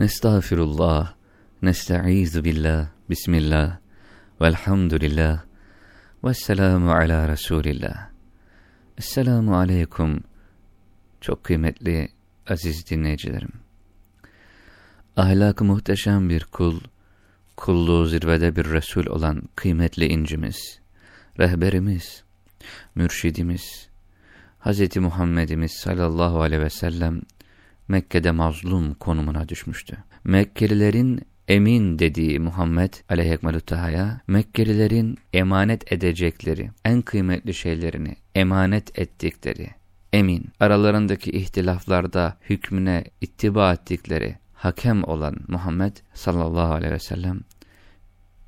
Nestağfirullah, nesta'izu billah, bismillah, velhamdülillah, vesselamu ala Resulillah. Esselamu aleyküm, çok kıymetli aziz dinleyicilerim. Ahlakı muhteşem bir kul, kulluğu zirvede bir Resul olan kıymetli incimiz, rehberimiz, mürşidimiz, Hz. Muhammedimiz sallallahu aleyhi ve sellem Mekke'de mazlum konumuna düşmüştü. Mekkelilerin emin dediği Muhammed aleyhekmelüttehaya, Mekkelilerin emanet edecekleri, en kıymetli şeylerini emanet ettikleri, emin, aralarındaki ihtilaflarda hükmüne ittiba ettikleri, hakem olan Muhammed sallallahu aleyhi ve sellem,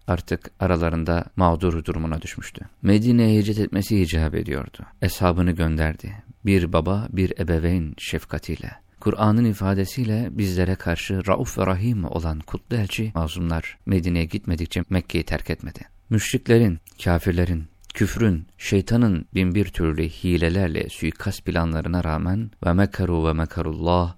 artık aralarında mağdur durumuna düşmüştü. Medine'ye hicret etmesi icap ediyordu. Eshabını gönderdi. Bir baba, bir ebeveyn şefkatiyle. Kur'an'ın ifadesiyle bizlere karşı rauf ve rahim olan kutlu elçi mazlumlar Medine'ye gitmedikçe Mekke'yi terk etmedi. Müşriklerin, kafirlerin, küfrün, şeytanın binbir türlü hilelerle suikast planlarına rağmen ve mekaru ve mekarullah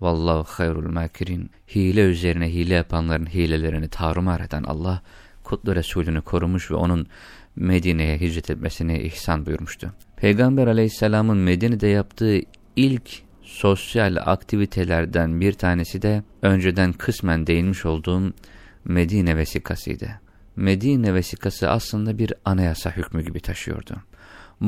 vallahu hayrul makirin hile üzerine hile yapanların hilelerini tarumar eden Allah kutlu Resulünü korumuş ve onun Medine'ye hicret etmesini ihsan buyurmuştu. Peygamber aleyhisselamın Medine'de yaptığı ilk sosyal aktivitelerden bir tanesi de önceden kısmen değinmiş olduğum Medine vesikasıydı. Medine vesikası aslında bir anayasa hükmü gibi taşıyordu.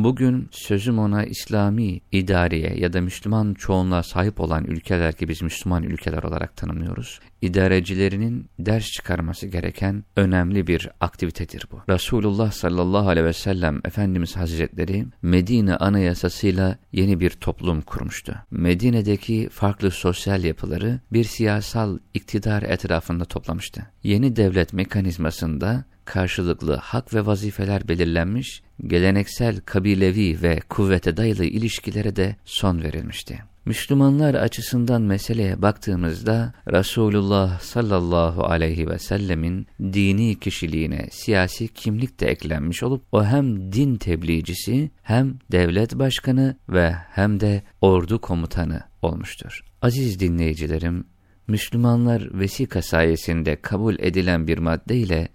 Bugün sözüm ona İslami idareye ya da Müslüman çoğunluğa sahip olan ülkeler ki biz Müslüman ülkeler olarak tanımlıyoruz. İdarecilerinin ders çıkarması gereken önemli bir aktivitedir bu. Resulullah sallallahu aleyhi ve sellem Efendimiz Hazretleri Medine anayasasıyla yeni bir toplum kurmuştu. Medine'deki farklı sosyal yapıları bir siyasal iktidar etrafında toplamıştı. Yeni devlet mekanizmasında karşılıklı hak ve vazifeler belirlenmiş, geleneksel kabilevi ve kuvvete dayalı ilişkilere de son verilmişti. Müslümanlar açısından meseleye baktığımızda Resulullah sallallahu aleyhi ve sellemin dini kişiliğine siyasi kimlik de eklenmiş olup o hem din tebliğcisi hem devlet başkanı ve hem de ordu komutanı olmuştur. Aziz dinleyicilerim, Müslümanlar vesika sayesinde kabul edilen bir madde ile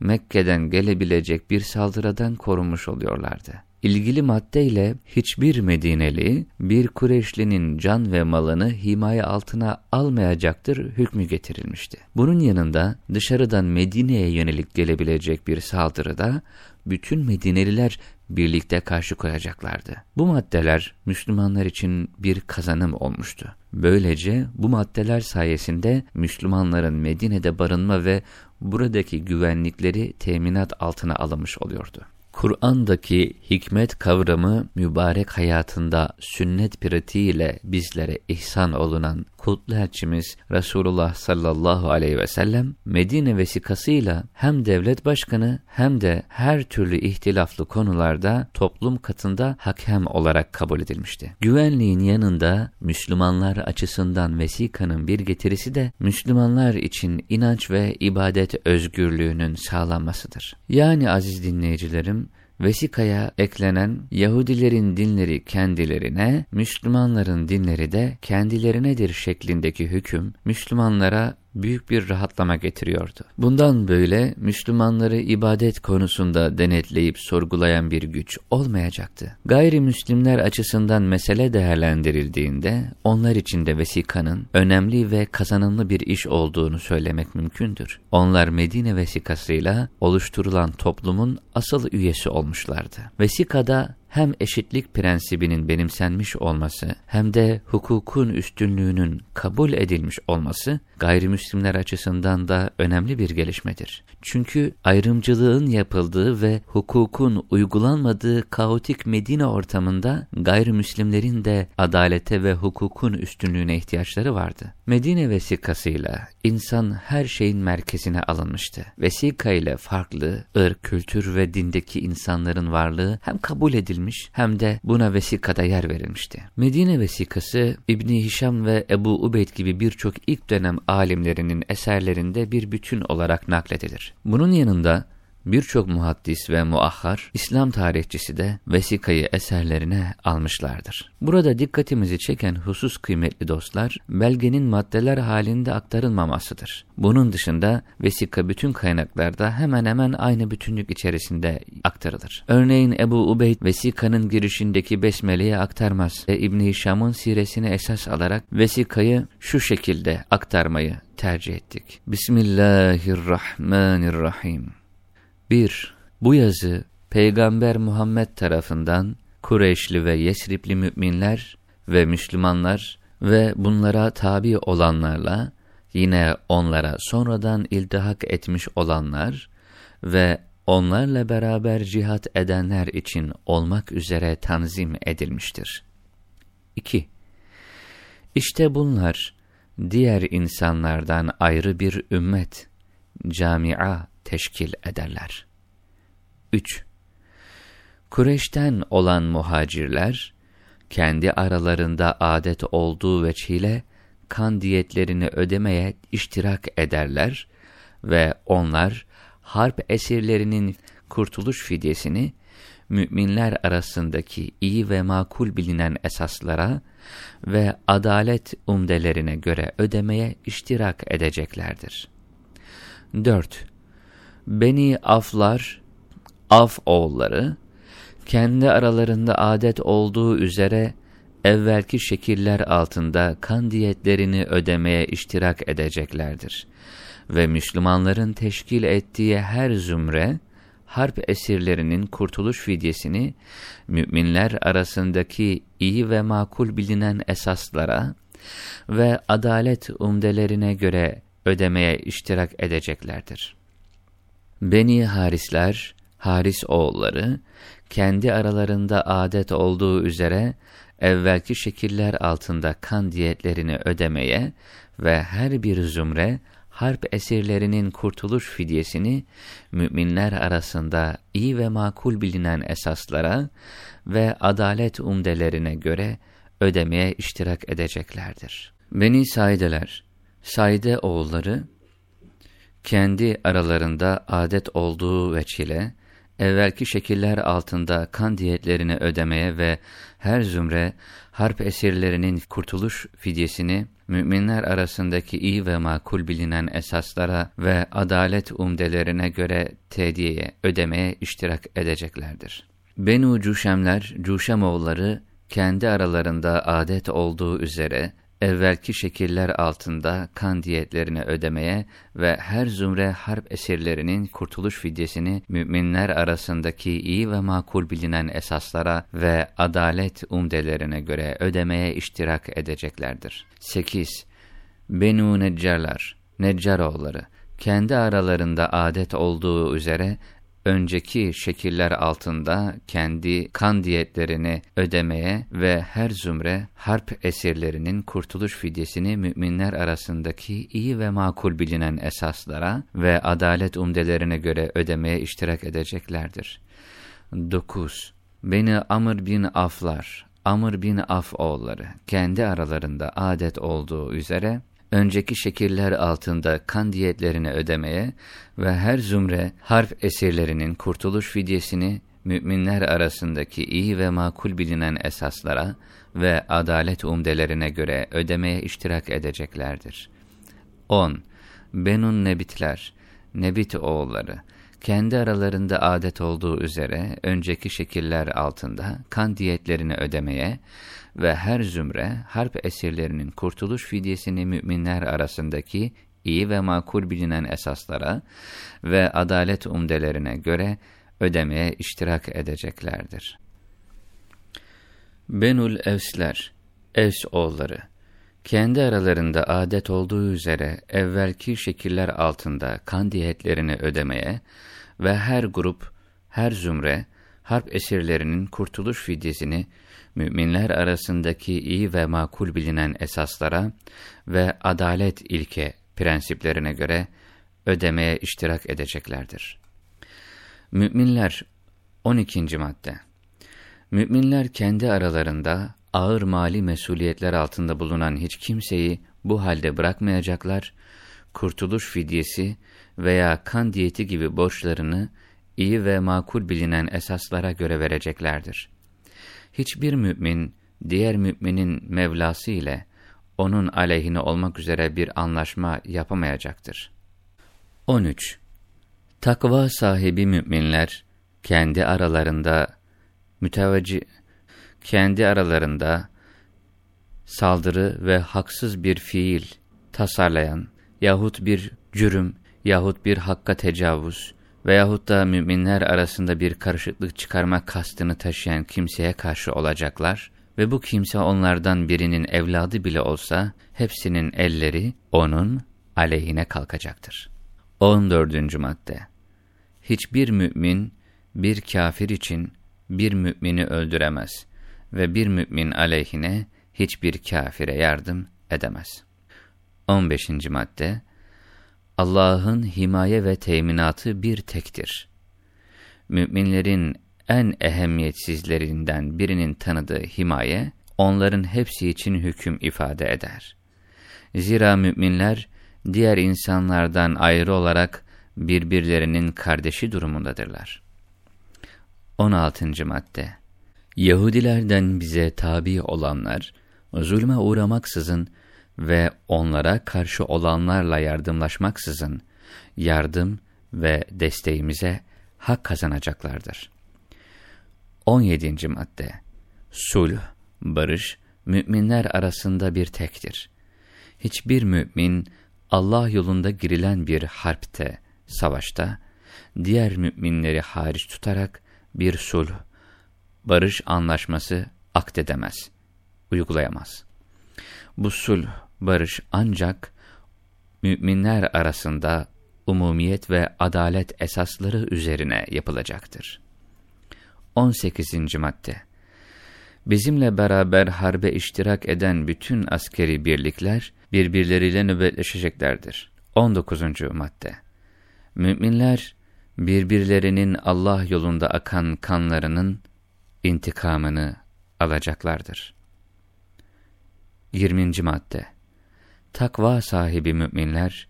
Mekke'den gelebilecek bir saldırıdan korunmuş oluyorlardı. İlgili maddeyle hiçbir Medineli bir Kureyşlinin can ve malını himaye altına almayacaktır hükmü getirilmişti. Bunun yanında dışarıdan Medine'ye yönelik gelebilecek bir saldırıda bütün Medineliler birlikte karşı koyacaklardı. Bu maddeler Müslümanlar için bir kazanım olmuştu. Böylece bu maddeler sayesinde Müslümanların Medine'de barınma ve buradaki güvenlikleri teminat altına alınmış oluyordu. Kur'an'daki hikmet kavramı mübarek hayatında sünnet pratiğiyle bizlere ihsan olunan kutlu elçimiz Resulullah sallallahu aleyhi ve sellem Medine vesikasıyla hem devlet başkanı hem de her türlü ihtilaflı konularda toplum katında hakem olarak kabul edilmişti. Güvenliğin yanında Müslümanlar açısından vesikanın bir getirisi de Müslümanlar için inanç ve ibadet özgürlüğünün sağlanmasıdır. Yani aziz dinleyicilerim vesikaya eklenen Yahudilerin dinleri kendilerine, Müslümanların dinleri de kendilerinedir şeklindeki hüküm Müslümanlara büyük bir rahatlama getiriyordu. Bundan böyle Müslümanları ibadet konusunda denetleyip sorgulayan bir güç olmayacaktı. Gayrimüslimler açısından mesele değerlendirildiğinde onlar için de vesikanın önemli ve kazanımlı bir iş olduğunu söylemek mümkündür. Onlar Medine vesikasıyla oluşturulan toplumun asıl üyesi olmuşlardı. Vesikada hem eşitlik prensibinin benimsenmiş olması hem de hukukun üstünlüğünün kabul edilmiş olması gayrimüslimler açısından da önemli bir gelişmedir. Çünkü ayrımcılığın yapıldığı ve hukukun uygulanmadığı kaotik Medine ortamında gayrimüslimlerin de adalete ve hukukun üstünlüğüne ihtiyaçları vardı. Medine vesikasıyla insan her şeyin merkezine alınmıştı. Vesika ile farklı ırk, kültür ve dindeki insanların varlığı hem kabul edilmiş hem de buna vesikada yer verilmişti. Medine vesikası İbni Hişam ve Ebu Ubeyd gibi birçok ilk dönem alimlerinin eserlerinde bir bütün olarak nakledilir. Bunun yanında birçok muhaddis ve muahhar, İslam tarihçisi de vesikayı eserlerine almışlardır. Burada dikkatimizi çeken husus kıymetli dostlar, belgenin maddeler halinde aktarılmamasıdır. Bunun dışında vesika bütün kaynaklarda hemen hemen aynı bütünlük içerisinde aktarılır. Örneğin Ebu Ubeyd vesikanın girişindeki besmeleyi aktarmaz ve İbn-i Hişam'ın siresini esas alarak vesikayı şu şekilde aktarmayı tercih ettik. Bismillahirrahmanirrahim. 1. Bu yazı Peygamber Muhammed tarafından Kureyşli ve Yesripli müminler ve Müslümanlar ve bunlara tabi olanlarla yine onlara sonradan iltihak etmiş olanlar ve onlarla beraber cihat edenler için olmak üzere tanzim edilmiştir. 2. İşte bunlar diğer insanlardan ayrı bir ümmet, camia teşkil ederler. 3. Kureyş'ten olan muhacirler, kendi aralarında adet olduğu veçile kan diyetlerini ödemeye iştirak ederler ve onlar harp esirlerinin kurtuluş fidyesini müminler arasındaki iyi ve makul bilinen esaslara ve adalet umdelerine göre ödemeye iştirak edeceklerdir. 4. Beni Aflar, Af oğulları, kendi aralarında adet olduğu üzere evvelki şekiller altında kan diyetlerini ödemeye iştirak edeceklerdir. Ve Müslümanların teşkil ettiği her zümre, harp esirlerinin kurtuluş fidyesini, müminler arasındaki iyi ve makul bilinen esaslara ve adalet umdelerine göre ödemeye iştirak edeceklerdir. Beni Harisler, Haris oğulları, kendi aralarında adet olduğu üzere, evvelki şekiller altında kan diyetlerini ödemeye ve her bir zümre, harp esirlerinin kurtuluş fidyesini, müminler arasında iyi ve makul bilinen esaslara ve adalet umdelerine göre ödemeye iştirak edeceklerdir. Beni Saideler, Saide oğulları, kendi aralarında adet olduğu veçile, evvelki şekiller altında kan diyetlerini ödemeye ve her zümre harp esirlerinin kurtuluş fidyesini müminler arasındaki iyi ve makul bilinen esaslara ve adalet umdelerine göre tediyeye, ödemeye iştirak edeceklerdir. Benu Cuşemler, Cuşemoğulları kendi aralarında adet olduğu üzere evvelki şekiller altında kan diyetlerini ödemeye ve her zümre harp esirlerinin kurtuluş fidyesini müminler arasındaki iyi ve makul bilinen esaslara ve adalet umdelerine göre ödemeye iştirak edeceklerdir. 8. Benu Neccarlar, Neccaroğulları, kendi aralarında adet olduğu üzere önceki şekiller altında kendi kan diyetlerini ödemeye ve her zümre harp esirlerinin kurtuluş fidyesini müminler arasındaki iyi ve makul bilinen esaslara ve adalet umdelerine göre ödemeye iştirak edeceklerdir. 9. Beni Amr bin Aflar, Amr bin Af oğulları kendi aralarında adet olduğu üzere önceki şekiller altında kan diyetlerini ödemeye ve her zümre harp esirlerinin kurtuluş fidyesini müminler arasındaki iyi ve makul bilinen esaslara ve adalet umdelerine göre ödemeye iştirak edeceklerdir. 10. Benun Nebitler, Nebit oğulları, kendi aralarında adet olduğu üzere önceki şekiller altında kan diyetlerini ödemeye ve her zümre harp esirlerinin kurtuluş fidyesini müminler arasındaki iyi ve makul bilinen esaslara ve adalet umdelerine göre ödemeye iştirak edeceklerdir. Benul Evsler, Evs oğulları, kendi aralarında adet olduğu üzere evvelki şekiller altında kan diyetlerini ödemeye ve her grup, her zümre, harp esirlerinin kurtuluş fidyesini müminler arasındaki iyi ve makul bilinen esaslara ve adalet ilke prensiplerine göre ödemeye iştirak edeceklerdir. Müminler 12. madde Müminler kendi aralarında ağır mali mesuliyetler altında bulunan hiç kimseyi bu halde bırakmayacaklar, kurtuluş fidyesi veya kan diyeti gibi borçlarını iyi ve makul bilinen esaslara göre vereceklerdir. Hiçbir mümin, diğer müminin Mevlası ile onun aleyhine olmak üzere bir anlaşma yapamayacaktır. 13. Takva sahibi müminler, kendi aralarında müteveccih, kendi aralarında saldırı ve haksız bir fiil tasarlayan yahut bir cürüm yahut bir hakka tecavüz veyahut da müminler arasında bir karışıklık çıkarma kastını taşıyan kimseye karşı olacaklar ve bu kimse onlardan birinin evladı bile olsa hepsinin elleri onun aleyhine kalkacaktır. 14. madde Hiçbir mümin bir kafir için bir mümini öldüremez ve bir mümin aleyhine hiçbir kafire yardım edemez. 15. madde Allah'ın himaye ve teminatı bir tektir. Müminlerin en ehemmiyetsizlerinden birinin tanıdığı himaye, onların hepsi için hüküm ifade eder. Zira müminler, diğer insanlardan ayrı olarak birbirlerinin kardeşi durumundadırlar. 16. madde Yahudilerden bize tabi olanlar, zulme uğramaksızın ve onlara karşı olanlarla yardımlaşmaksızın, yardım ve desteğimize hak kazanacaklardır. 17. madde Sulh, barış, müminler arasında bir tektir. Hiçbir mümin, Allah yolunda girilen bir harpte, savaşta, diğer müminleri hariç tutarak bir sulh, barış anlaşması akdedemez, uygulayamaz. Bu sulh, barış ancak müminler arasında umumiyet ve adalet esasları üzerine yapılacaktır. 18. madde Bizimle beraber harbe iştirak eden bütün askeri birlikler birbirleriyle nöbetleşeceklerdir. 19. madde Müminler birbirlerinin Allah yolunda akan kanlarının intikamını alacaklardır. 20. madde Takva sahibi müminler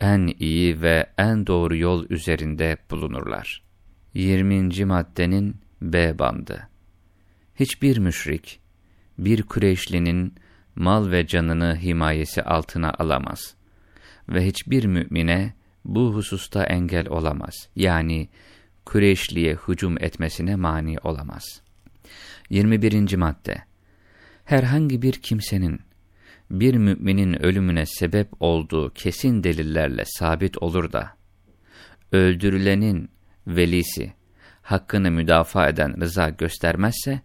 en iyi ve en doğru yol üzerinde bulunurlar. 20. maddenin B bandı Hiçbir müşrik, bir Kureyşlinin mal ve canını himayesi altına alamaz ve hiçbir mümine bu hususta engel olamaz. Yani Kureyşli'ye hücum etmesine mani olamaz. 21. madde Herhangi bir kimsenin bir müminin ölümüne sebep olduğu kesin delillerle sabit olur da, öldürülenin velisi hakkını müdafaa eden rıza göstermezse,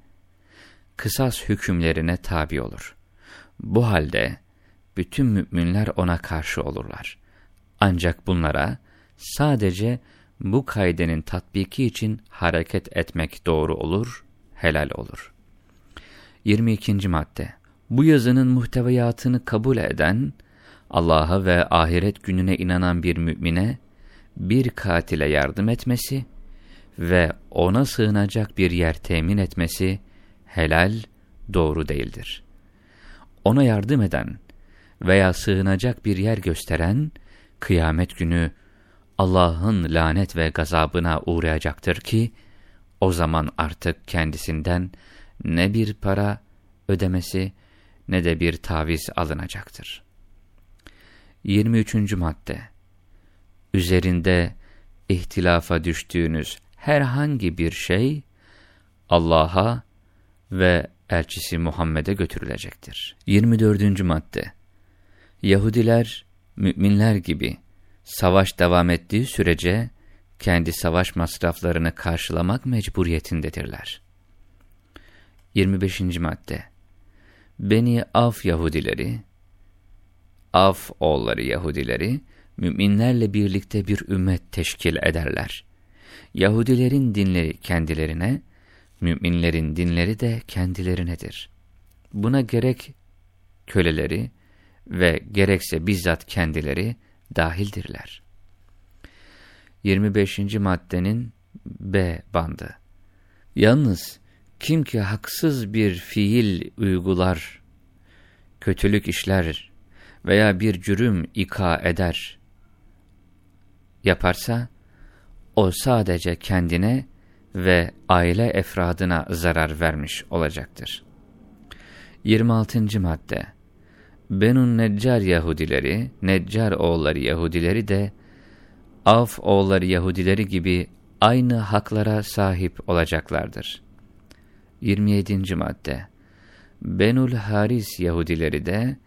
kısas hükümlerine tabi olur. Bu halde bütün müminler ona karşı olurlar. Ancak bunlara sadece bu kaidenin tatbiki için hareket etmek doğru olur, helal olur. 22. madde Bu yazının muhteviyatını kabul eden, Allah'a ve ahiret gününe inanan bir mümine, bir katile yardım etmesi ve ona sığınacak bir yer temin etmesi, helal, doğru değildir. Ona yardım eden veya sığınacak bir yer gösteren, kıyamet günü Allah'ın lanet ve gazabına uğrayacaktır ki, o zaman artık kendisinden ne bir para ödemesi ne de bir taviz alınacaktır. 23. madde Üzerinde ihtilafa düştüğünüz herhangi bir şey Allah'a ve elçisi Muhammed'e götürülecektir. 24. madde Yahudiler, müminler gibi savaş devam ettiği sürece kendi savaş masraflarını karşılamak mecburiyetindedirler. 25. madde Beni Af Yahudileri, Af oğulları Yahudileri, müminlerle birlikte bir ümmet teşkil ederler. Yahudilerin dinleri kendilerine, müminlerin dinleri de kendilerinedir. Buna gerek köleleri ve gerekse bizzat kendileri dahildirler. 25. maddenin B bandı. Yalnız kim ki haksız bir fiil uygular, kötülük işler veya bir cürüm ika eder, yaparsa, o sadece kendine ve aile efradına zarar vermiş olacaktır. 26. madde Benun Neccar Yahudileri, Neccar oğulları Yahudileri de Avf oğulları Yahudileri gibi aynı haklara sahip olacaklardır. 27. madde Benul Haris Yahudileri de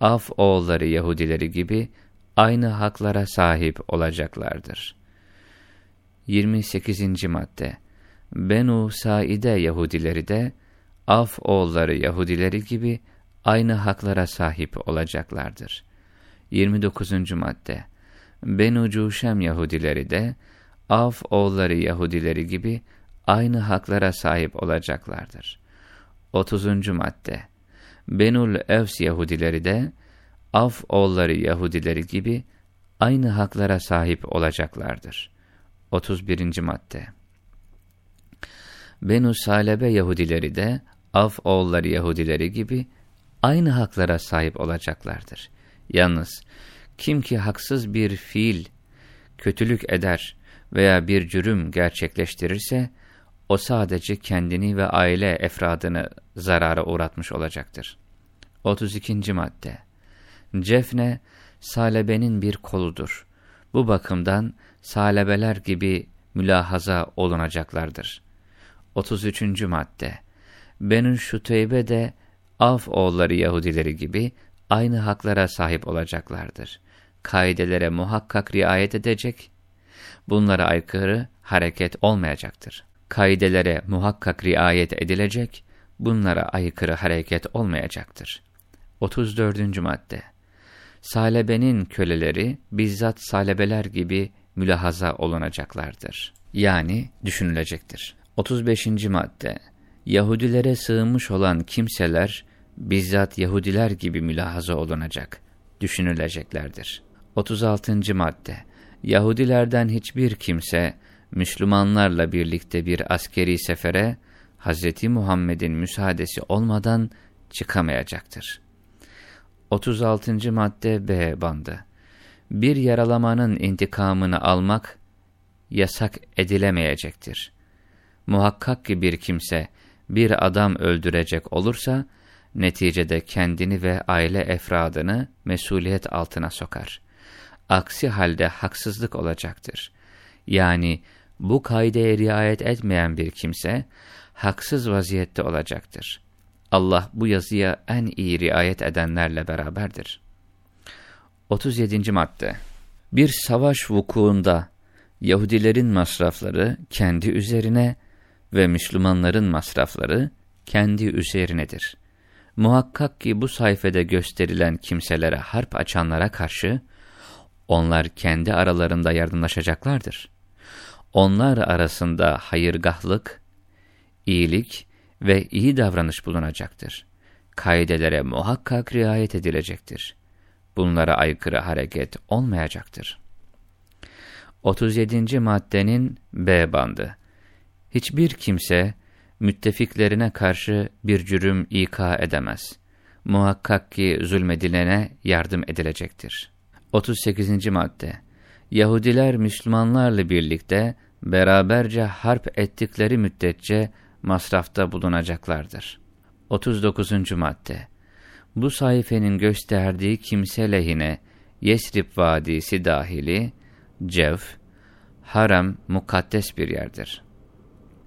Af oğulları Yahudileri gibi aynı haklara sahip olacaklardır. 28. madde Benu Saide Yahudileri de Af oğulları Yahudileri gibi aynı haklara sahip olacaklardır. 29. madde Benu Cuşem Yahudileri de Af oğulları Yahudileri gibi aynı haklara sahip olacaklardır. 30. madde Benul Evs Yahudileri de Af oğulları Yahudileri gibi aynı haklara sahip olacaklardır. 31. madde Benu Salebe Yahudileri de Af oğulları Yahudileri gibi aynı haklara sahip olacaklardır. Yalnız kim ki haksız bir fiil, kötülük eder veya bir cürüm gerçekleştirirse, o sadece kendini ve aile efradını zarara uğratmış olacaktır. 32. madde Cefne, salebenin bir koludur. Bu bakımdan salebeler gibi mülahaza olunacaklardır. 33. madde Benün Şuteybe de Af oğulları Yahudileri gibi aynı haklara sahip olacaklardır. Kaidelere muhakkak riayet edecek, bunlara aykırı hareket olmayacaktır. Kaidelere muhakkak riayet edilecek, bunlara aykırı hareket olmayacaktır. 34. madde Salebenin köleleri bizzat salebeler gibi mülahaza olunacaklardır. Yani düşünülecektir. 35. madde Yahudilere sığınmış olan kimseler bizzat Yahudiler gibi mülahaza olunacak, düşünüleceklerdir. 36. madde Yahudilerden hiçbir kimse Müslümanlarla birlikte bir askeri sefere Hz. Muhammed'in müsaadesi olmadan çıkamayacaktır. 36. madde B bandı Bir yaralamanın intikamını almak yasak edilemeyecektir. Muhakkak ki bir kimse bir adam öldürecek olursa, neticede kendini ve aile efradını mesuliyet altına sokar. Aksi halde haksızlık olacaktır. Yani bu kaideye riayet etmeyen bir kimse, haksız vaziyette olacaktır. Allah bu yazıya en iyi riayet edenlerle beraberdir. 37. madde Bir savaş vukuunda Yahudilerin masrafları kendi üzerine ve Müslümanların masrafları kendi üzerinedir. Muhakkak ki bu sayfede gösterilen kimselere harp açanlara karşı, onlar kendi aralarında yardımlaşacaklardır. Onlar arasında hayırgahlık, iyilik ve iyi davranış bulunacaktır. Kaidelere muhakkak riayet edilecektir. Bunlara aykırı hareket olmayacaktır. 37. maddenin B bandı Hiçbir kimse müttefiklerine karşı bir cürüm ika edemez. Muhakkak ki zulmedilene yardım edilecektir. 38. madde Yahudiler Müslümanlarla birlikte beraberce harp ettikleri müddetçe masrafta bulunacaklardır. 39. madde Bu sayfenin gösterdiği kimse lehine Yesrib Vadisi dahili, Cevf, harem mukaddes bir yerdir.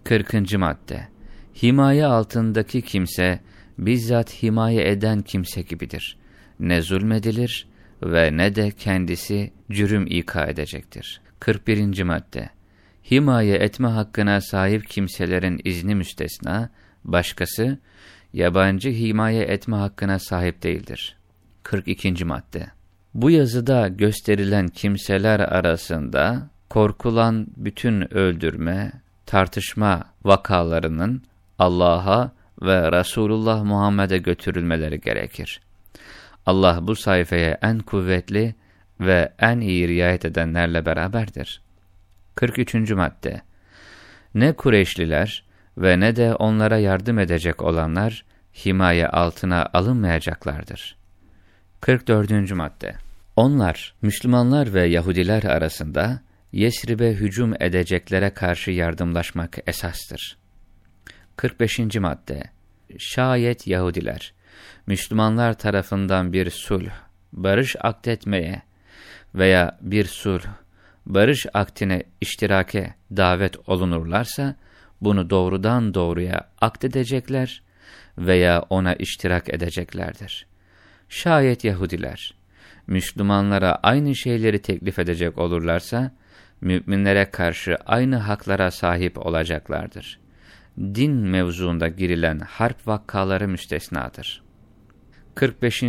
40. madde Himaye altındaki kimse, bizzat himaye eden kimse gibidir. Ne zulmedilir ve ne de kendisi cürüm ika edecektir. 41. madde Himaye etme hakkına sahip kimselerin izni müstesna, başkası, yabancı himaye etme hakkına sahip değildir. 42. madde Bu yazıda gösterilen kimseler arasında korkulan bütün öldürme, tartışma vakalarının Allah'a ve Resulullah Muhammed'e götürülmeleri gerekir. Allah bu sayfaya en kuvvetli ve en iyi riayet edenlerle beraberdir. 43. madde Ne Kureyşliler ve ne de onlara yardım edecek olanlar himaye altına alınmayacaklardır. 44. madde Onlar, Müslümanlar ve Yahudiler arasında Yesrib'e hücum edeceklere karşı yardımlaşmak esastır. 45. madde Şayet Yahudiler, Müslümanlar tarafından bir sulh, barış aktetmeye veya bir sulh, barış aktine iştirake davet olunurlarsa, bunu doğrudan doğruya akdedecekler veya ona iştirak edeceklerdir. Şayet Yahudiler, Müslümanlara aynı şeyleri teklif edecek olurlarsa, müminlere karşı aynı haklara sahip olacaklardır. Din mevzuunda girilen harp vakkaları müstesnadır. 45.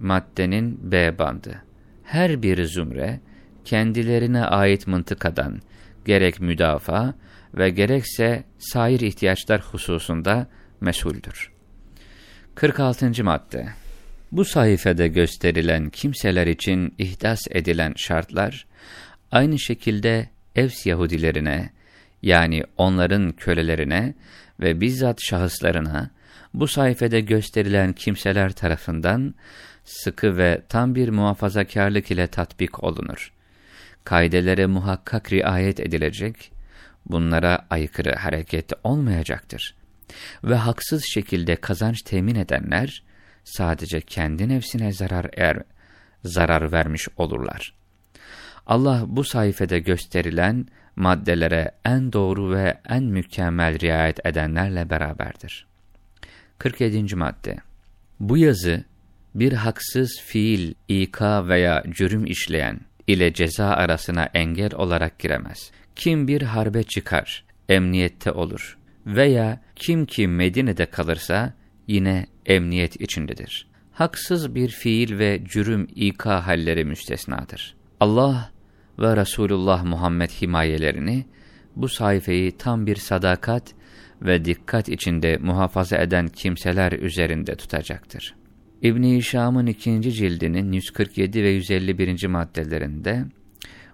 maddenin B bandı. Her bir zümre, kendilerine ait mıntıkadan, gerek müdafaa ve gerekse sair ihtiyaçlar hususunda mesuldür. 46. madde Bu sayfede gösterilen kimseler için ihdas edilen şartlar, aynı şekilde Evs Yahudilerine, yani onların kölelerine ve bizzat şahıslarına, bu sayfede gösterilen kimseler tarafından sıkı ve tam bir muhafazakarlık ile tatbik olunur. Kaidelere muhakkak riayet edilecek, bunlara aykırı hareket olmayacaktır. Ve haksız şekilde kazanç temin edenler, sadece kendi nefsine zarar er, zarar vermiş olurlar. Allah bu sayfede gösterilen maddelere en doğru ve en mükemmel riayet edenlerle beraberdir. 47. madde Bu yazı, bir haksız fiil, ika veya cürüm işleyen ile ceza arasına engel olarak giremez. Kim bir harbe çıkar, emniyette olur veya kim ki Medine'de kalırsa yine emniyet içindedir. Haksız bir fiil ve cürüm ika halleri müstesnadır. Allah ve Resulullah Muhammed himayelerini bu sayfayı tam bir sadakat ve dikkat içinde muhafaza eden kimseler üzerinde tutacaktır. İbn-i Şam'ın ikinci cildinin 147 ve 151. maddelerinde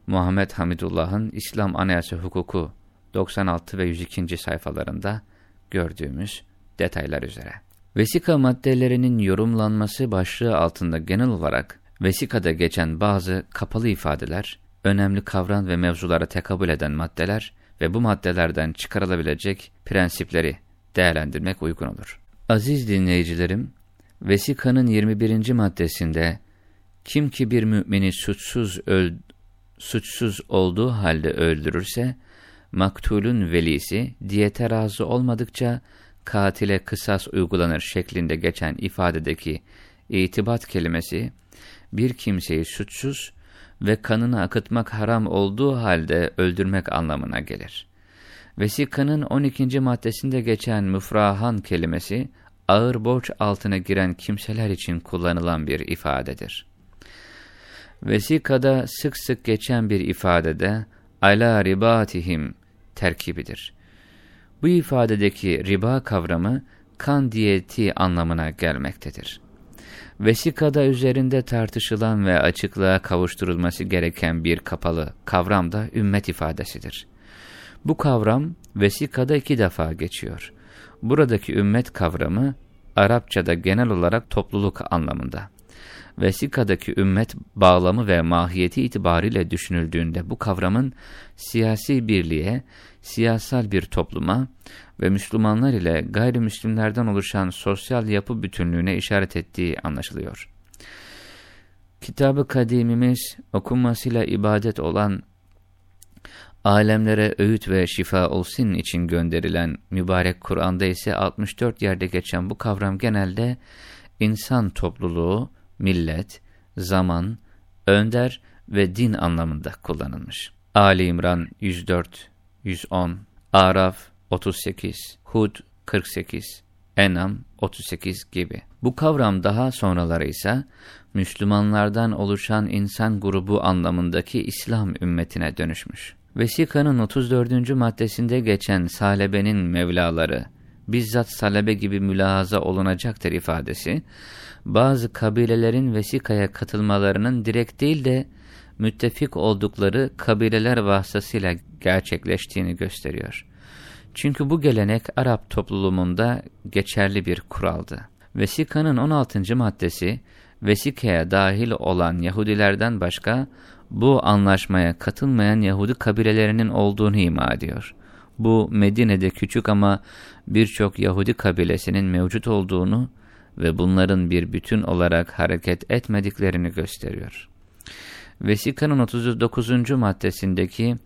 Muhammed Hamidullah'ın İslam Anayasa Hukuku 96 ve 102. sayfalarında gördüğümüz detaylar üzere. Vesika maddelerinin yorumlanması başlığı altında genel olarak vesikada geçen bazı kapalı ifadeler, önemli kavram ve mevzulara tekabül eden maddeler ve bu maddelerden çıkarılabilecek prensipleri değerlendirmek uygun olur. Aziz dinleyicilerim, Vesikanın 21. maddesinde kim ki bir mümini suçsuz öl suçsuz olduğu halde öldürürse maktulün velisi diyete razı olmadıkça katile kısas uygulanır şeklinde geçen ifadedeki itibat kelimesi bir kimseyi suçsuz ve kanını akıtmak haram olduğu halde öldürmek anlamına gelir. Vesikanın 12. maddesinde geçen müfrahan kelimesi ağır borç altına giren kimseler için kullanılan bir ifadedir. Vesikada sık sık geçen bir ifadede ala ribatihim terkibidir. Bu ifadedeki riba kavramı kan diyeti anlamına gelmektedir. Vesikada üzerinde tartışılan ve açıklığa kavuşturulması gereken bir kapalı kavram da ümmet ifadesidir. Bu kavram vesikada iki defa geçiyor. Buradaki ümmet kavramı Arapçada genel olarak topluluk anlamında. Vesikadaki ümmet bağlamı ve mahiyeti itibariyle düşünüldüğünde bu kavramın siyasi birliğe, siyasal bir topluma ve Müslümanlar ile gayrimüslimlerden oluşan sosyal yapı bütünlüğüne işaret ettiği anlaşılıyor. Kitabı kadimimiz okunmasıyla ibadet olan alemlere öğüt ve şifa olsun için gönderilen mübarek Kur'an'da ise 64 yerde geçen bu kavram genelde insan topluluğu, millet, zaman, önder ve din anlamında kullanılmış. Ali İmran 104, 110, Araf 38, Hud 48, Enam 38 gibi. Bu kavram daha sonraları ise Müslümanlardan oluşan insan grubu anlamındaki İslam ümmetine dönüşmüş. Vesika'nın 34. maddesinde geçen salebenin mevlaları, bizzat salebe gibi mülahaza olunacaktır ifadesi, bazı kabilelerin vesikaya katılmalarının direkt değil de müttefik oldukları kabileler vasıtasıyla gerçekleştiğini gösteriyor. Çünkü bu gelenek Arap toplumunda geçerli bir kuraldı. Vesika'nın 16. maddesi, vesikaya dahil olan Yahudilerden başka bu anlaşmaya katılmayan Yahudi kabilelerinin olduğunu ima ediyor. Bu Medine'de küçük ama birçok Yahudi kabilesinin mevcut olduğunu ve bunların bir bütün olarak hareket etmediklerini gösteriyor. Vesikanın 39. maddesindeki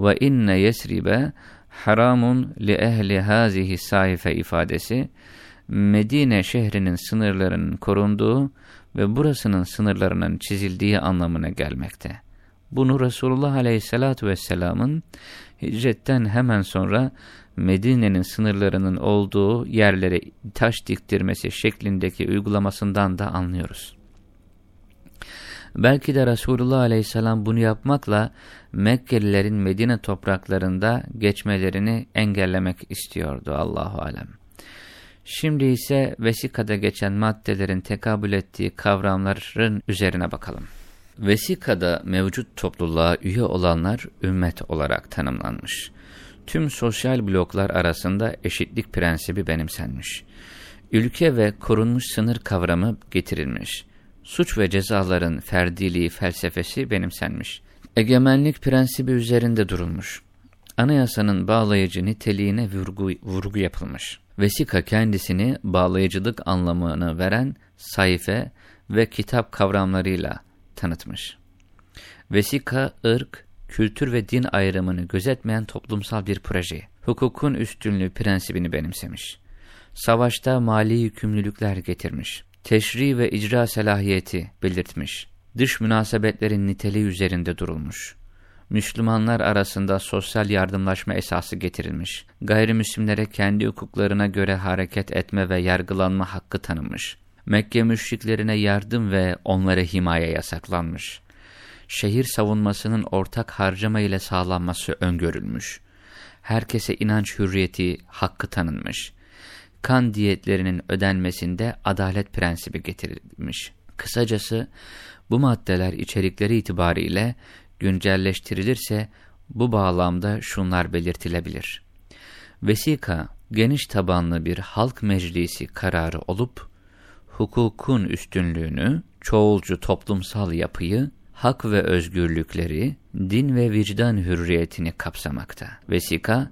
ve inne yesribe haramun li ehli hazihi saife ifadesi Medine şehrinin sınırlarının korunduğu ve burasının sınırlarının çizildiği anlamına gelmekte. Bunu Resulullah Aleyhisselatü Vesselam'ın hicretten hemen sonra Medine'nin sınırlarının olduğu yerlere taş diktirmesi şeklindeki uygulamasından da anlıyoruz. Belki de Resulullah Aleyhisselam bunu yapmakla Mekkelilerin Medine topraklarında geçmelerini engellemek istiyordu Allahu Alem. Şimdi ise vesikada geçen maddelerin tekabül ettiği kavramların üzerine bakalım. Vesikada mevcut topluluğa üye olanlar ümmet olarak tanımlanmış. Tüm sosyal bloklar arasında eşitlik prensibi benimsenmiş. Ülke ve korunmuş sınır kavramı getirilmiş. Suç ve cezaların ferdiliği felsefesi benimsenmiş. Egemenlik prensibi üzerinde durulmuş. Anayasanın bağlayıcı niteliğine vurgu, vurgu yapılmış. Vesika kendisini bağlayıcılık anlamını veren sayfe ve kitap kavramlarıyla tanıtmış. Vesika, ırk, kültür ve din ayrımını gözetmeyen toplumsal bir proje. Hukukun üstünlüğü prensibini benimsemiş. Savaşta mali yükümlülükler getirmiş. Teşri ve icra selahiyeti belirtmiş. Dış münasebetlerin niteliği üzerinde durulmuş. Müslümanlar arasında sosyal yardımlaşma esası getirilmiş. Gayrimüslimlere kendi hukuklarına göre hareket etme ve yargılanma hakkı tanınmış. Mekke müşriklerine yardım ve onlara himaye yasaklanmış. Şehir savunmasının ortak harcama ile sağlanması öngörülmüş. Herkese inanç hürriyeti hakkı tanınmış. Kan diyetlerinin ödenmesinde adalet prensibi getirilmiş. Kısacası bu maddeler içerikleri itibariyle güncelleştirilirse bu bağlamda şunlar belirtilebilir. Vesika, geniş tabanlı bir halk meclisi kararı olup, hukukun üstünlüğünü, çoğulcu toplumsal yapıyı, hak ve özgürlükleri, din ve vicdan hürriyetini kapsamakta. Vesika,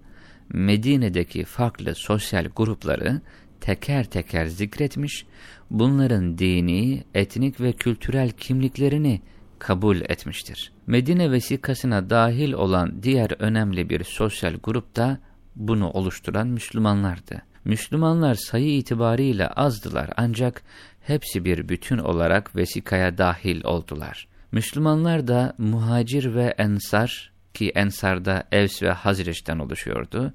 Medine'deki farklı sosyal grupları teker teker zikretmiş, bunların dini, etnik ve kültürel kimliklerini kabul etmiştir. Medine vesikasına dahil olan diğer önemli bir sosyal grup da bunu oluşturan Müslümanlardı. Müslümanlar sayı itibariyle azdılar ancak hepsi bir bütün olarak vesikaya dahil oldular. Müslümanlar da muhacir ve ensar ki ensarda Evs ve Hazreç'ten oluşuyordu.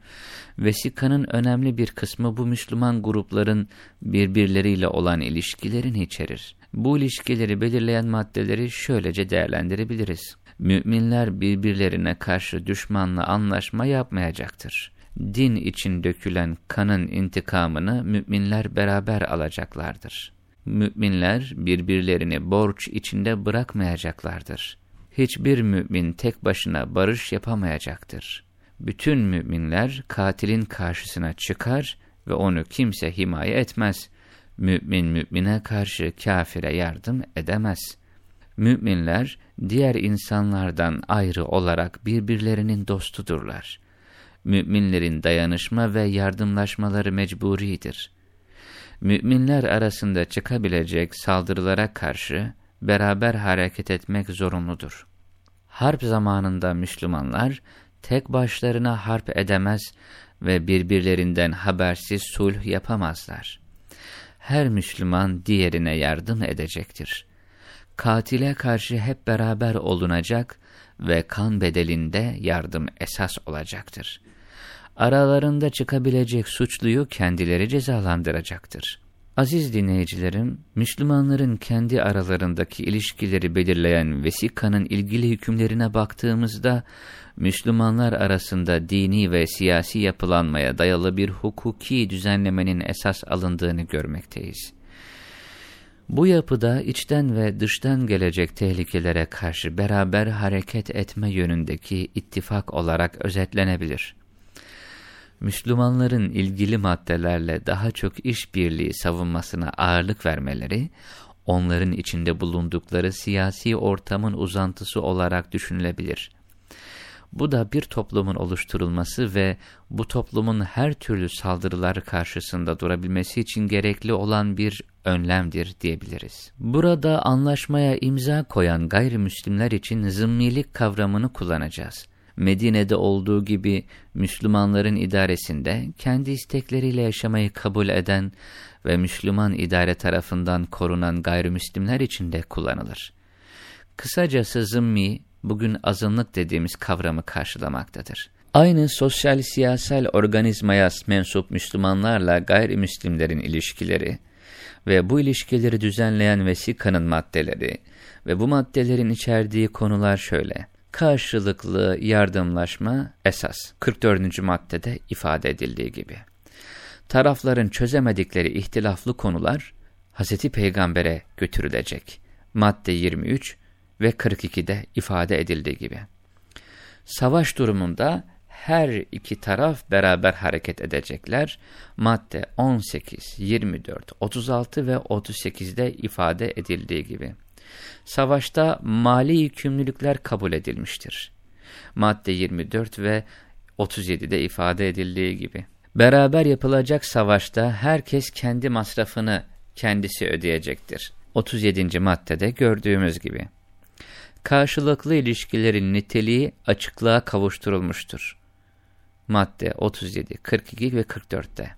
Vesikanın önemli bir kısmı bu Müslüman grupların birbirleriyle olan ilişkilerini içerir. Bu ilişkileri belirleyen maddeleri şöylece değerlendirebiliriz. Müminler birbirlerine karşı düşmanla anlaşma yapmayacaktır. Din için dökülen kanın intikamını müminler beraber alacaklardır. Müminler birbirlerini borç içinde bırakmayacaklardır. Hiçbir mümin tek başına barış yapamayacaktır. Bütün müminler katilin karşısına çıkar ve onu kimse himaye etmez. Mümin mümine karşı kafire yardım edemez. Müminler diğer insanlardan ayrı olarak birbirlerinin dostudurlar. Müminlerin dayanışma ve yardımlaşmaları mecburidir. Müminler arasında çıkabilecek saldırılara karşı beraber hareket etmek zorunludur. Harp zamanında Müslümanlar tek başlarına harp edemez ve birbirlerinden habersiz sulh yapamazlar her Müslüman diğerine yardım edecektir. Katile karşı hep beraber olunacak ve kan bedelinde yardım esas olacaktır. Aralarında çıkabilecek suçluyu kendileri cezalandıracaktır. Aziz dinleyicilerim, Müslümanların kendi aralarındaki ilişkileri belirleyen vesikanın ilgili hükümlerine baktığımızda, Müslümanlar arasında dini ve siyasi yapılanmaya dayalı bir hukuki düzenlemenin esas alındığını görmekteyiz. Bu yapıda içten ve dıştan gelecek tehlikelere karşı beraber hareket etme yönündeki ittifak olarak özetlenebilir. Müslümanların ilgili maddelerle daha çok işbirliği savunmasına ağırlık vermeleri, onların içinde bulundukları siyasi ortamın uzantısı olarak düşünülebilir. Bu da bir toplumun oluşturulması ve bu toplumun her türlü saldırılar karşısında durabilmesi için gerekli olan bir önlemdir diyebiliriz. Burada anlaşmaya imza koyan gayrimüslimler için zımmilik kavramını kullanacağız. Medine'de olduğu gibi Müslümanların idaresinde kendi istekleriyle yaşamayı kabul eden ve Müslüman idare tarafından korunan gayrimüslimler için de kullanılır. Kısacası zımmi, bugün azınlık dediğimiz kavramı karşılamaktadır. Aynı sosyal siyasal organizmaya mensup Müslümanlarla gayrimüslimlerin ilişkileri ve bu ilişkileri düzenleyen vesikanın maddeleri ve bu maddelerin içerdiği konular şöyle. Karşılıklı yardımlaşma esas 44. maddede ifade edildiği gibi. Tarafların çözemedikleri ihtilaflı konular Hz. Peygamber'e götürülecek. Madde 23 ve 42'de ifade edildiği gibi. Savaş durumunda her iki taraf beraber hareket edecekler. Madde 18, 24, 36 ve 38'de ifade edildiği gibi. Savaşta mali yükümlülükler kabul edilmiştir. Madde 24 ve 37'de ifade edildiği gibi. Beraber yapılacak savaşta herkes kendi masrafını kendisi ödeyecektir. 37. maddede gördüğümüz gibi. Karşılıklı ilişkilerin niteliği açıklığa kavuşturulmuştur. Madde 37, 42 ve 44'te.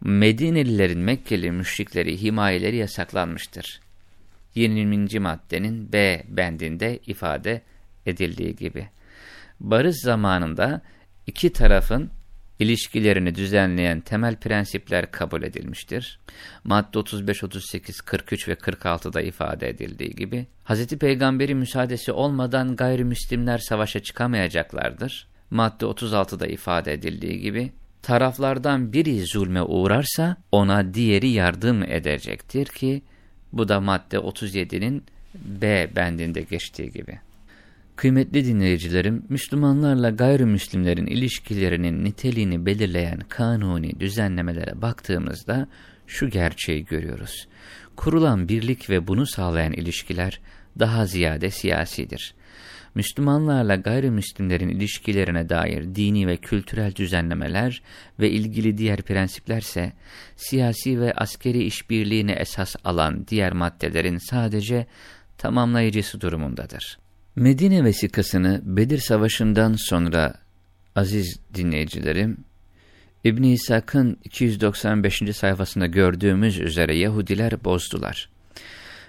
Medinelilerin Mekkeli müşrikleri himayeleri yasaklanmıştır. 20. maddenin B bendinde ifade edildiği gibi. Barış zamanında iki tarafın ilişkilerini düzenleyen temel prensipler kabul edilmiştir. Madde 35, 38, 43 ve 46'da ifade edildiği gibi, Hz. Peygamber'in müsaadesi olmadan gayrimüslimler savaşa çıkamayacaklardır. Madde 36'da ifade edildiği gibi, taraflardan biri zulme uğrarsa ona diğeri yardım edecektir ki, bu da madde 37'nin B bendinde geçtiği gibi. Kıymetli dinleyicilerim, Müslümanlarla gayrimüslimlerin ilişkilerinin niteliğini belirleyen kanuni düzenlemelere baktığımızda şu gerçeği görüyoruz. Kurulan birlik ve bunu sağlayan ilişkiler daha ziyade siyasidir. Müslümanlarla gayrimüslimlerin ilişkilerine dair dini ve kültürel düzenlemeler ve ilgili diğer prensiplerse siyasi ve askeri işbirliğine esas alan diğer maddelerin sadece tamamlayıcısı durumundadır. Medine vesikasını Bedir Savaşı'ndan sonra aziz dinleyicilerim, İbn İshak'ın 295. sayfasında gördüğümüz üzere Yahudiler bozdular.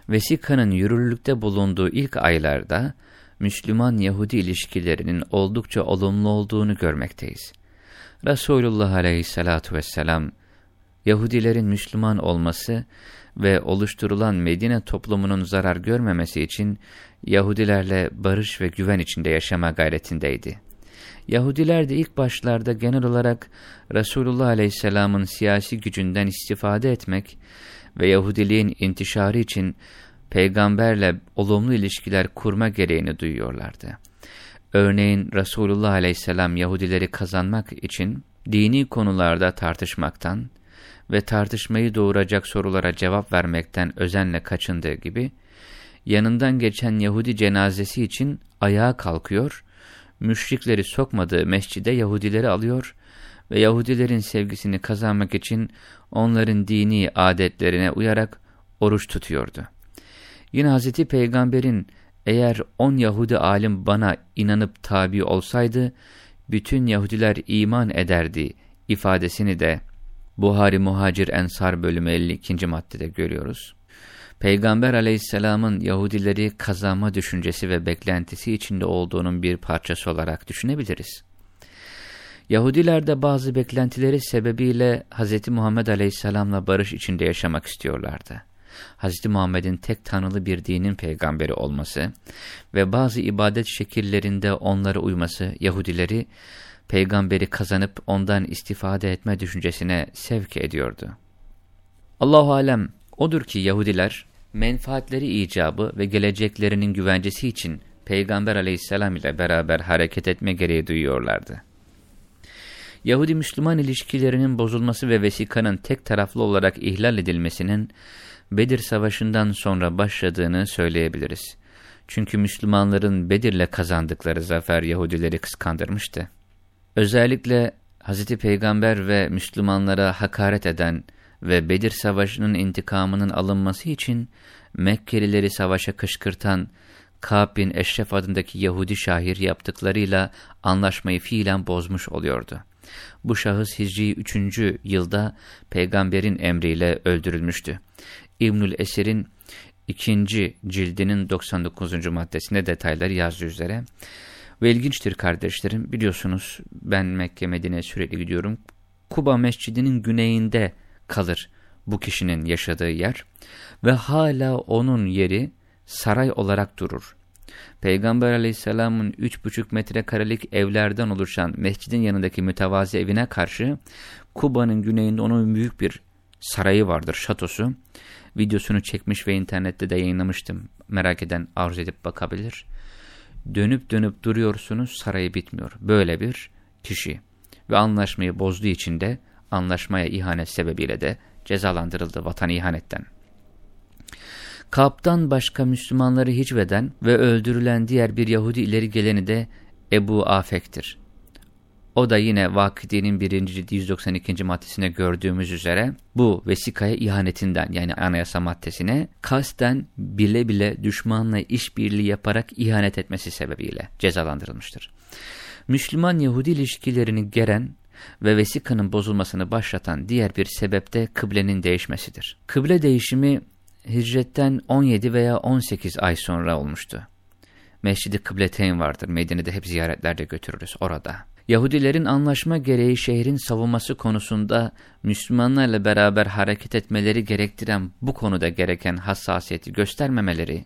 Vesikanın yürürlükte bulunduğu ilk aylarda Müslüman-Yahudi ilişkilerinin oldukça olumlu olduğunu görmekteyiz. Resulullah aleyhissalatu vesselam, Yahudilerin Müslüman olması ve oluşturulan Medine toplumunun zarar görmemesi için Yahudilerle barış ve güven içinde yaşama gayretindeydi. Yahudiler de ilk başlarda genel olarak Resulullah Aleyhisselam'ın siyasi gücünden istifade etmek ve Yahudiliğin intişarı için peygamberle olumlu ilişkiler kurma gereğini duyuyorlardı. Örneğin Resulullah Aleyhisselam Yahudileri kazanmak için dini konularda tartışmaktan ve tartışmayı doğuracak sorulara cevap vermekten özenle kaçındığı gibi, yanından geçen Yahudi cenazesi için ayağa kalkıyor, müşrikleri sokmadığı mescide Yahudileri alıyor ve Yahudilerin sevgisini kazanmak için onların dini adetlerine uyarak oruç tutuyordu. Yine Hz. Peygamber'in eğer on Yahudi alim bana inanıp tabi olsaydı, bütün Yahudiler iman ederdi ifadesini de Buhari Muhacir Ensar bölümü 52. maddede görüyoruz. Peygamber aleyhisselamın Yahudileri kazanma düşüncesi ve beklentisi içinde olduğunun bir parçası olarak düşünebiliriz. Yahudiler de bazı beklentileri sebebiyle Hz. Muhammed aleyhisselamla barış içinde yaşamak istiyorlardı. Hz. Muhammed'in tek tanrılı bir dinin peygamberi olması ve bazı ibadet şekillerinde onlara uyması Yahudileri peygamberi kazanıp ondan istifade etme düşüncesine sevk ediyordu. Allahu alem odur ki Yahudiler menfaatleri icabı ve geleceklerinin güvencesi için Peygamber aleyhisselam ile beraber hareket etme gereği duyuyorlardı. Yahudi-Müslüman ilişkilerinin bozulması ve vesikanın tek taraflı olarak ihlal edilmesinin Bedir Savaşı'ndan sonra başladığını söyleyebiliriz. Çünkü Müslümanların Bedir'le kazandıkları zafer Yahudileri kıskandırmıştı. Özellikle Hz. Peygamber ve Müslümanlara hakaret eden ve Bedir Savaşı'nın intikamının alınması için Mekkelileri savaşa kışkırtan Ka'b bin Eşref adındaki Yahudi şahir yaptıklarıyla anlaşmayı fiilen bozmuş oluyordu. Bu şahıs Hicri 3. yılda peygamberin emriyle öldürülmüştü. İbnül Esir'in ikinci cildinin 99. maddesinde detayları yazdığı üzere. Ve ilginçtir kardeşlerim biliyorsunuz ben Mekke Medine sürekli gidiyorum. Kuba Mescidi'nin güneyinde kalır bu kişinin yaşadığı yer ve hala onun yeri saray olarak durur. Peygamber aleyhisselamın üç buçuk metrekarelik evlerden oluşan mescidin yanındaki mütevazi evine karşı Kuba'nın güneyinde onun büyük bir sarayı vardır, şatosu. Videosunu çekmiş ve internette de yayınlamıştım. Merak eden arzu edip bakabilir. Dönüp dönüp duruyorsunuz, sarayı bitmiyor. Böyle bir kişi. Ve anlaşmayı bozduğu için de anlaşmaya ihanet sebebiyle de cezalandırıldı vatan ihanetten. Kaptan başka Müslümanları hicveden ve öldürülen diğer bir Yahudi ileri geleni de Ebu Afek'tir. O da yine Vakidi'nin 1. cildi 192. maddesine gördüğümüz üzere bu vesikaya ihanetinden yani anayasa maddesine kasten bile bile düşmanla işbirliği yaparak ihanet etmesi sebebiyle cezalandırılmıştır. Müslüman-Yahudi ilişkilerini geren ve vesikanın bozulmasını başlatan diğer bir sebep de kıblenin değişmesidir. Kıble değişimi hicretten 17 veya 18 ay sonra olmuştu. Mescid-i Kıbleteyn vardır. Medine'de hep ziyaretlerde götürürüz orada. Yahudilerin anlaşma gereği şehrin savunması konusunda Müslümanlarla beraber hareket etmeleri gerektiren bu konuda gereken hassasiyeti göstermemeleri,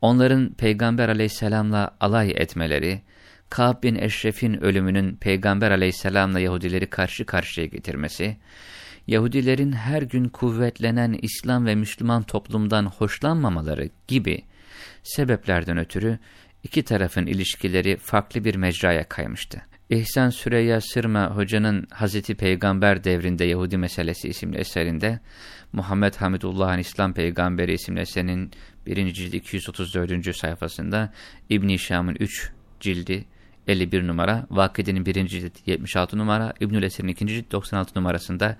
onların Peygamber aleyhisselamla alay etmeleri, Ka'b bin Eşref'in ölümünün Peygamber aleyhisselamla Yahudileri karşı karşıya getirmesi, Yahudilerin her gün kuvvetlenen İslam ve Müslüman toplumdan hoşlanmamaları gibi sebeplerden ötürü iki tarafın ilişkileri farklı bir mecraya kaymıştı. İhsan Süreyya Sırma Hoca'nın Hazreti Peygamber devrinde Yahudi Meselesi isimli eserinde Muhammed Hamidullah'ın İslam Peygamberi isimli eserinin 1. cildi 234. sayfasında İbn-i Şam'ın 3 cildi 51 numara, Vakide'nin 1. cilt 76 numara, İbnül Esir'in 2. cilt 96 numarasında,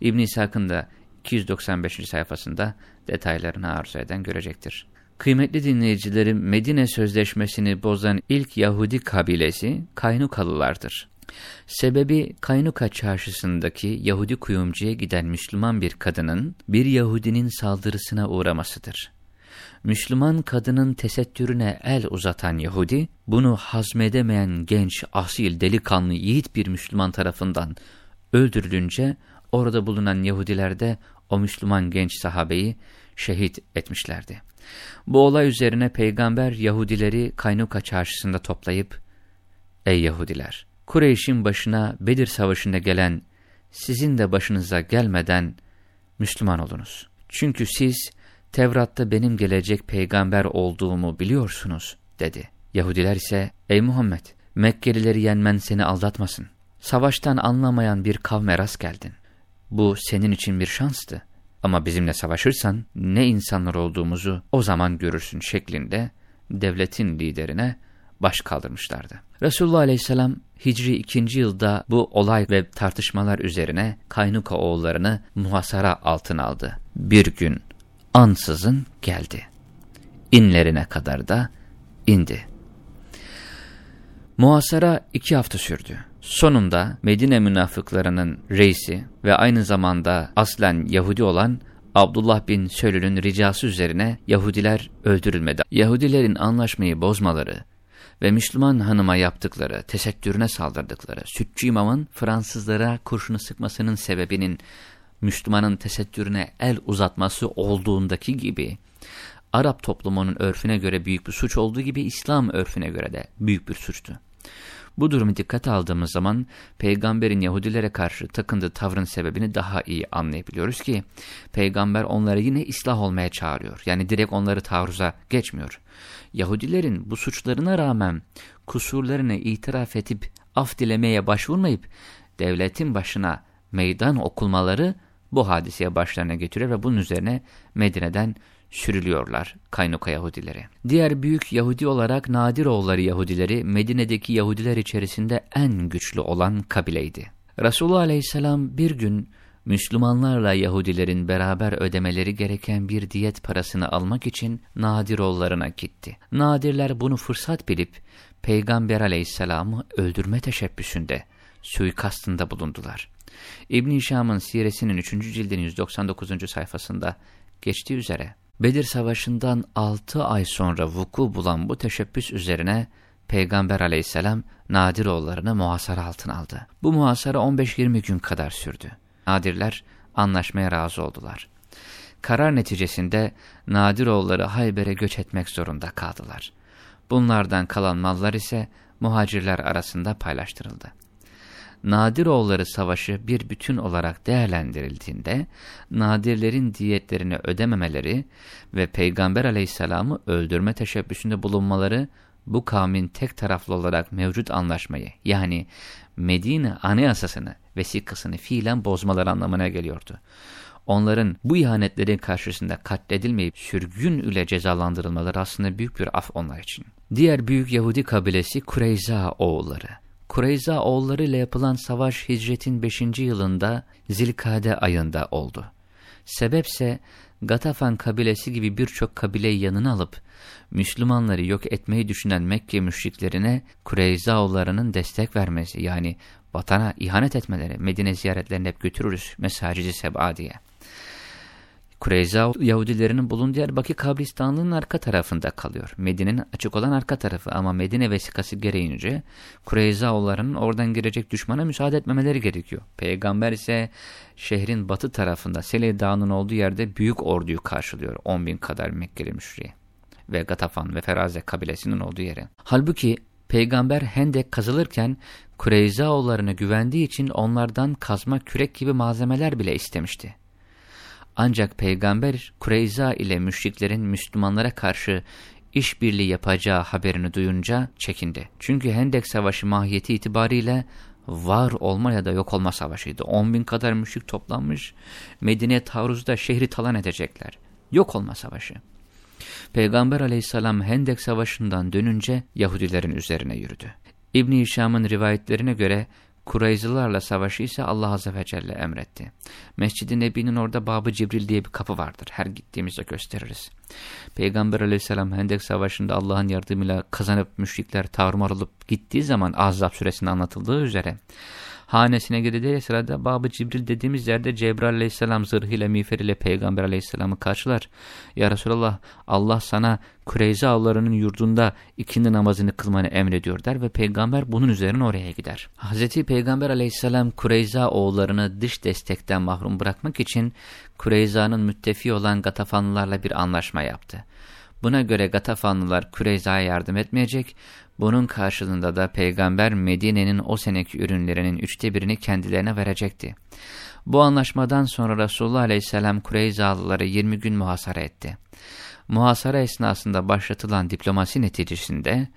İbn İshak'ın da 295. sayfasında detaylarını arzu eden görecektir. Kıymetli dinleyicilerim, Medine Sözleşmesi'ni bozan ilk Yahudi kabilesi Kaynukalılardır. Sebebi Kaynuka çarşısındaki Yahudi kuyumcuya giden Müslüman bir kadının bir Yahudinin saldırısına uğramasıdır. Müslüman kadının tesettürüne el uzatan Yahudi, bunu hazmedemeyen genç, asil, delikanlı, yiğit bir Müslüman tarafından öldürülünce, orada bulunan Yahudiler de o Müslüman genç sahabeyi şehit etmişlerdi. Bu olay üzerine peygamber Yahudileri Kaynuka çarşısında toplayıp, Ey Yahudiler! Kureyş'in başına Bedir Savaşı'nda gelen, sizin de başınıza gelmeden Müslüman olunuz. Çünkü siz, Tevrat'ta benim gelecek peygamber olduğumu biliyorsunuz, dedi. Yahudiler ise, ey Muhammed, Mekkelileri yenmen seni aldatmasın. Savaştan anlamayan bir kavme rast geldin. Bu senin için bir şanstı. Ama bizimle savaşırsan ne insanlar olduğumuzu o zaman görürsün şeklinde devletin liderine baş kaldırmışlardı. Resulullah Aleyhisselam Hicri 2. yılda bu olay ve tartışmalar üzerine Kaynuka oğullarını muhasara altına aldı. Bir gün ansızın geldi. İnlerine kadar da indi. Muhasara iki hafta sürdü. Sonunda Medine münafıklarının reisi ve aynı zamanda aslen Yahudi olan Abdullah bin Sölül'ün ricası üzerine Yahudiler öldürülmedi. Yahudilerin anlaşmayı bozmaları ve Müslüman hanıma yaptıkları, tesettürüne saldırdıkları, Sütçü imamın Fransızlara kurşunu sıkmasının sebebinin Müslümanın tesettürüne el uzatması olduğundaki gibi, Arap toplumunun örfüne göre büyük bir suç olduğu gibi İslam örfüne göre de büyük bir suçtu. Bu durumu dikkate aldığımız zaman peygamberin Yahudilere karşı takındığı tavrın sebebini daha iyi anlayabiliyoruz ki peygamber onları yine ıslah olmaya çağırıyor. Yani direkt onları taarruza geçmiyor. Yahudilerin bu suçlarına rağmen kusurlarını itiraf edip af dilemeye başvurmayıp devletin başına meydan okulmaları bu hadiseye başlarına getiriyor ve bunun üzerine Medine'den sürülüyorlar Kaynuka Yahudileri. Diğer büyük Yahudi olarak Nadiroğulları Yahudileri Medine'deki Yahudiler içerisinde en güçlü olan kabileydi. Resulullah Aleyhisselam bir gün Müslümanlarla Yahudilerin beraber ödemeleri gereken bir diyet parasını almak için Nadiroğullarına gitti. Nadirler bunu fırsat bilip Peygamber Aleyhisselam'ı öldürme teşebbüsünde, suikastında bulundular. İbn-i Hişam'ın siresinin 3. cildinin 199. sayfasında geçtiği üzere Bedir Savaşı'ndan 6 ay sonra vuku bulan bu teşebbüs üzerine Peygamber aleyhisselam Nadiroğullarını muhasara altına aldı. Bu muhasara 15-20 gün kadar sürdü. Nadirler anlaşmaya razı oldular. Karar neticesinde Nadiroğulları Hayber'e göç etmek zorunda kaldılar. Bunlardan kalan mallar ise muhacirler arasında paylaştırıldı. Nadiroğulları Savaşı bir bütün olarak değerlendirildiğinde, Nadirlerin diyetlerini ödememeleri ve Peygamber aleyhisselamı öldürme teşebbüsünde bulunmaları, bu kavmin tek taraflı olarak mevcut anlaşmayı, yani Medine anayasasını, vesikasını fiilen bozmaları anlamına geliyordu. Onların bu ihanetlerin karşısında katledilmeyip sürgün ile cezalandırılmaları aslında büyük bir af onlar için. Diğer büyük Yahudi kabilesi Kureyza oğulları. Kureyza oğulları ile yapılan savaş hicretin 5. yılında Zilkade ayında oldu. Sebepse Gatafan kabilesi gibi birçok kabileyi yanına alıp Müslümanları yok etmeyi düşünen Mekke müşriklerine Kureyza oğullarının destek vermesi yani vatana ihanet etmeleri, Medine ziyaretlerini hep götürürüz mesacidi seba diye. Kureyza Yahudilerinin bulunduğu yer Bakı kabristanlığının arka tarafında kalıyor. Medine'nin açık olan arka tarafı ama Medine vesikası gereğince Kureyzaoğullarının oradan girecek düşmana müsaade etmemeleri gerekiyor. Peygamber ise şehrin batı tarafında Sele Dağı'nın olduğu yerde büyük orduyu karşılıyor. 10 bin kadar Mekkeli müşriye ve Gatafan ve Feraze kabilesinin olduğu yere. Halbuki Peygamber Hendek kazılırken Kureyzaoğullarına güvendiği için onlardan kazma kürek gibi malzemeler bile istemişti. Ancak peygamber Kureyza ile müşriklerin Müslümanlara karşı işbirliği yapacağı haberini duyunca çekindi. Çünkü Hendek Savaşı mahiyeti itibariyle var olma ya da yok olma savaşıydı. 10 bin kadar müşrik toplanmış, Medine taarruzda şehri talan edecekler. Yok olma savaşı. Peygamber aleyhisselam Hendek Savaşı'ndan dönünce Yahudilerin üzerine yürüdü. İbn-i Hişam'ın rivayetlerine göre Kureyzılarla savaşı ise Allah Azze ve Celle emretti. Mescid-i Nebi'nin orada Babı Cibril diye bir kapı vardır. Her gittiğimizde gösteririz. Peygamber aleyhisselam Hendek Savaşı'nda Allah'ın yardımıyla kazanıp müşrikler tarumar olup gittiği zaman Azab suresinde anlatıldığı üzere hanesine gideceği sırada Babı Cibril dediğimiz yerde Cebrail aleyhisselam zırhıyla miğferiyle peygamber aleyhisselamı karşılar. Ya Resulallah Allah sana Kureyza avlarının yurdunda ikindi namazını kılmanı emrediyor der ve peygamber bunun üzerine oraya gider. Hazreti Peygamber aleyhisselam Kureyza oğullarını dış destekten mahrum bırakmak için Kureyza'nın müttefi olan Gatafanlılarla bir anlaşma yaptı. Buna göre Gatafanlılar Kureyza'ya yardım etmeyecek, bunun karşılığında da peygamber Medine'nin o seneki ürünlerinin üçte birini kendilerine verecekti. Bu anlaşmadan sonra Resulullah Aleyhisselam Kureyzalıları 20 gün muhasara etti. Muhasara esnasında başlatılan diplomasi neticesinde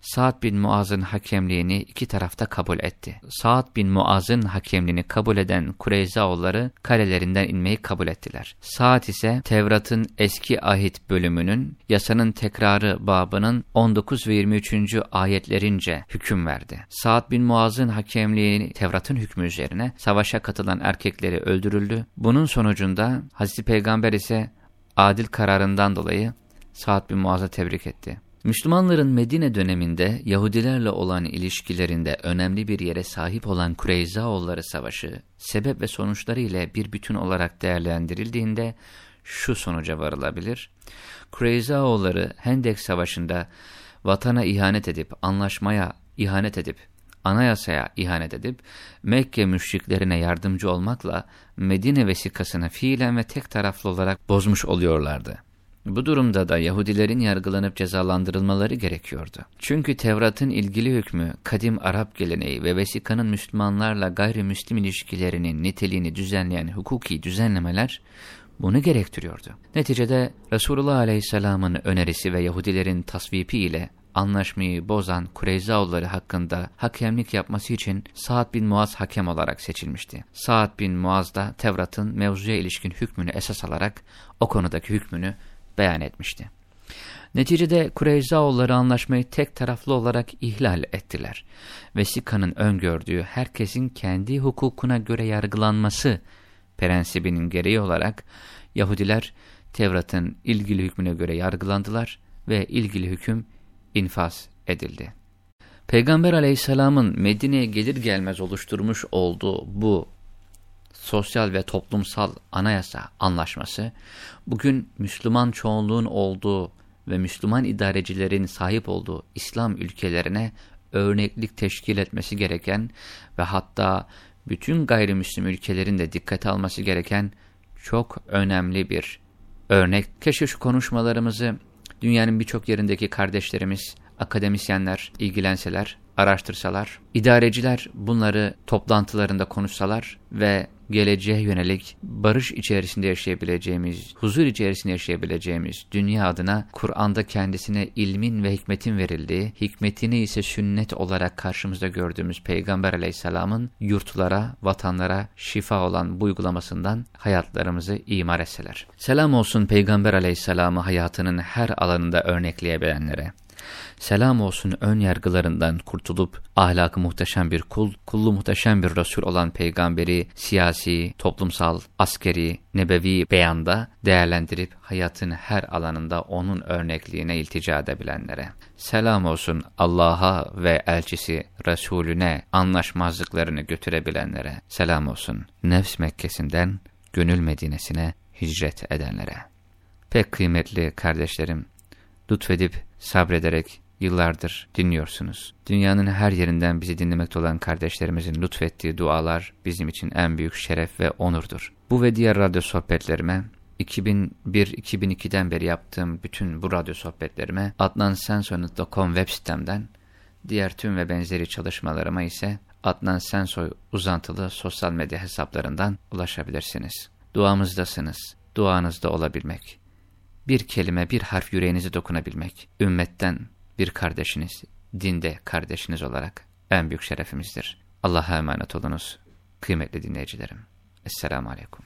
Sa'd bin Muaz'ın hakemliğini iki tarafta kabul etti. Sa'd bin Muaz'ın hakemliğini kabul eden Kureyzaoğulları kalelerinden inmeyi kabul ettiler. Sa'd ise Tevrat'ın eski ahit bölümünün yasanın tekrarı babının 19 ve 23. ayetlerince hüküm verdi. Sa'd bin Muaz'ın hakemliğini Tevrat'ın hükmü üzerine savaşa katılan erkekleri öldürüldü. Bunun sonucunda Hazreti Peygamber ise adil kararından dolayı Sa'd bin Muaz'a tebrik etti. Müslümanların Medine döneminde Yahudilerle olan ilişkilerinde önemli bir yere sahip olan Kureyzaoğulları Savaşı, sebep ve sonuçları ile bir bütün olarak değerlendirildiğinde şu sonuca varılabilir. Kureyzaoğulları Hendek Savaşı'nda vatana ihanet edip, anlaşmaya ihanet edip, anayasaya ihanet edip Mekke müşriklerine yardımcı olmakla Medine vesikasını fiilen ve tek taraflı olarak bozmuş oluyorlardı. Bu durumda da Yahudilerin yargılanıp cezalandırılmaları gerekiyordu. Çünkü Tevrat'ın ilgili hükmü, kadim Arap geleneği ve vesikanın Müslümanlarla gayrimüslim ilişkilerinin niteliğini düzenleyen hukuki düzenlemeler bunu gerektiriyordu. Neticede Resulullah Aleyhisselam'ın önerisi ve Yahudilerin tasvipi ile anlaşmayı bozan Kureyzaoğulları hakkında hakemlik yapması için Sa'd bin Muaz hakem olarak seçilmişti. Sa'd bin Muaz da Tevrat'ın mevzuya ilişkin hükmünü esas alarak o konudaki hükmünü beyan etmişti. Neticede Kureyzaoğulları anlaşmayı tek taraflı olarak ihlal ettiler. Vesikanın öngördüğü herkesin kendi hukukuna göre yargılanması prensibinin gereği olarak Yahudiler Tevrat'ın ilgili hükmüne göre yargılandılar ve ilgili hüküm infaz edildi. Peygamber aleyhisselamın Medine'ye gelir gelmez oluşturmuş olduğu bu sosyal ve toplumsal anayasa anlaşması, bugün Müslüman çoğunluğun olduğu ve Müslüman idarecilerin sahip olduğu İslam ülkelerine örneklik teşkil etmesi gereken ve hatta bütün gayrimüslim ülkelerin de dikkate alması gereken çok önemli bir örnek. Keşke şu konuşmalarımızı dünyanın birçok yerindeki kardeşlerimiz, akademisyenler ilgilenseler, araştırsalar, idareciler bunları toplantılarında konuşsalar ve geleceğe yönelik barış içerisinde yaşayabileceğimiz, huzur içerisinde yaşayabileceğimiz dünya adına Kur'an'da kendisine ilmin ve hikmetin verildiği, hikmetini ise sünnet olarak karşımızda gördüğümüz Peygamber aleyhisselamın yurtlara, vatanlara şifa olan bu uygulamasından hayatlarımızı imar etseler. Selam olsun Peygamber aleyhisselamı hayatının her alanında örnekleyebilenlere selam olsun ön yargılarından kurtulup ahlakı muhteşem bir kul, kullu muhteşem bir Resul olan peygamberi siyasi, toplumsal, askeri, nebevi beyanda değerlendirip hayatın her alanında onun örnekliğine iltica edebilenlere. Selam olsun Allah'a ve elçisi Resulüne anlaşmazlıklarını götürebilenlere. Selam olsun nefs Mekkesi'nden gönül Medine'sine hicret edenlere. Pek kıymetli kardeşlerim, lütfedip sabrederek yıllardır dinliyorsunuz. Dünyanın her yerinden bizi dinlemekte olan kardeşlerimizin lütfettiği dualar bizim için en büyük şeref ve onurdur. Bu ve diğer radyo sohbetlerime 2001-2002'den beri yaptığım bütün bu radyo sohbetlerime adnansensoy.com web sitemden, diğer tüm ve benzeri çalışmalarıma ise Adnan Sensoy uzantılı sosyal medya hesaplarından ulaşabilirsiniz. Duamızdasınız, duanızda olabilmek bir kelime, bir harf yüreğinizi dokunabilmek, ümmetten bir kardeşiniz, dinde kardeşiniz olarak en büyük şerefimizdir. Allah'a emanet olunuz, kıymetli dinleyicilerim. Esselamu Aleyküm.